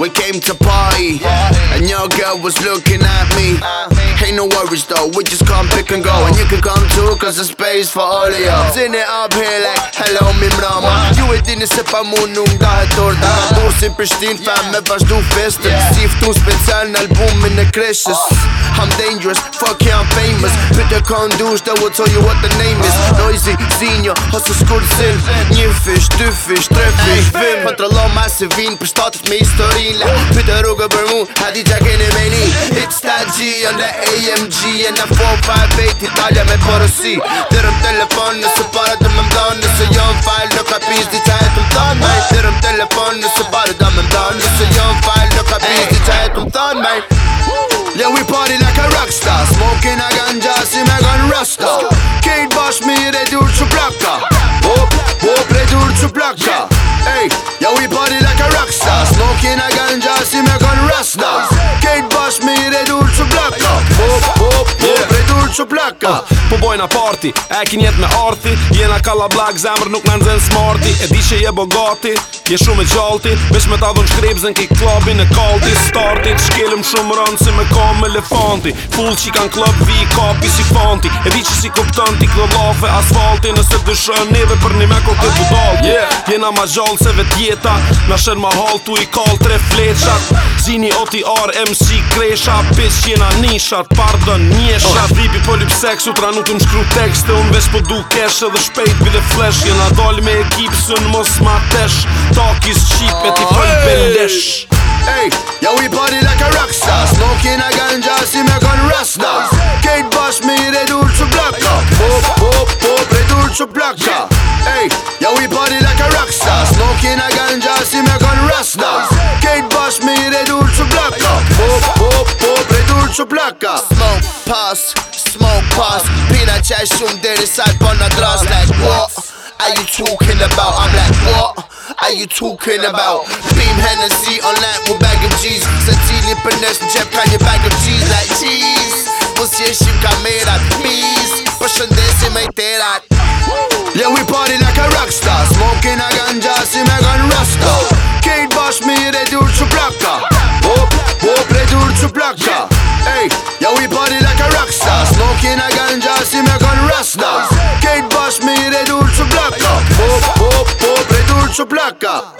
We came to party, and your girl was looking at me. Ain't no worries though, we just come pick and go. And you can come too, cause there's space for all of y'all. it up here like, hello, mi You Ju e dini se pa munu nga e torta. Ka bursin Prishtin, fam me vazhdu festën. Si two special album in the kreshës. Oh. I'm dangerous, fuck you, I'm famous Pyte kanë dush dhe will tell you what the name is Noisy, zinja, hasë skurë zin Një fish, dy fish, tre fish, vim Më të rëllon ma se vin për shtatët me historila Pyte rrugë për mu, hadi gja keni me ni It's that G on the AMG And I'm 458 Italia me porosi Dërëm telefon rockstar Smoking a ganja si me gon rasta Kate bash mi redur që plakta Bo, bo, redur që plakta ka Po bojna party, e kin jet me arti Jena kalla black zemr nuk në nëzhen smarti E di që je bogati, je shumë e gjalti Vesh me ta dhun shkrib ki klabi në kalti Startit, shkelim shumë rënd si me kam elefanti Full që i kan klab vi i kapi si fanti E di që si kuptën ti klo lafe asfalti Nëse dëshën neve për një me ko të budalti na ma gjallë se vet jeta Na shen ma hall tu i kal tre fleqat Zini oti arë MC kresha Pis qena nishat pardon njeshat Ora vipi po lyp seks utra nuk më shkru tekst unë vesh po du kesh edhe shpejt bile flesh Jena doll me ekip së në mos ma tesh Takis qip e ti fall bellesh Ey, yo we party like a rockstar Smokin' a ganja si me kon rasta Kate bash me i redur që blakka Pop, pop, pop, redur që blakka Ey, yo we party szufladka Smoke pass, smoke pass Pinacie deri sidebar bana dras Like what are you talking about? I'm like what are you talking about? Beam Hennessy on that with bag of G's Satili Panesh, Jeff Kanye bag of cheese Like cheese, position kamera Please, përshëndesi me tërat Yeah, we party like a rockstar Smoking a ganja, si me gun rasta body like a rock star Smoking a ganja, see me gun rasta Kate Bosch me de dulce blanca Pop, pop, pop, de dulce blanca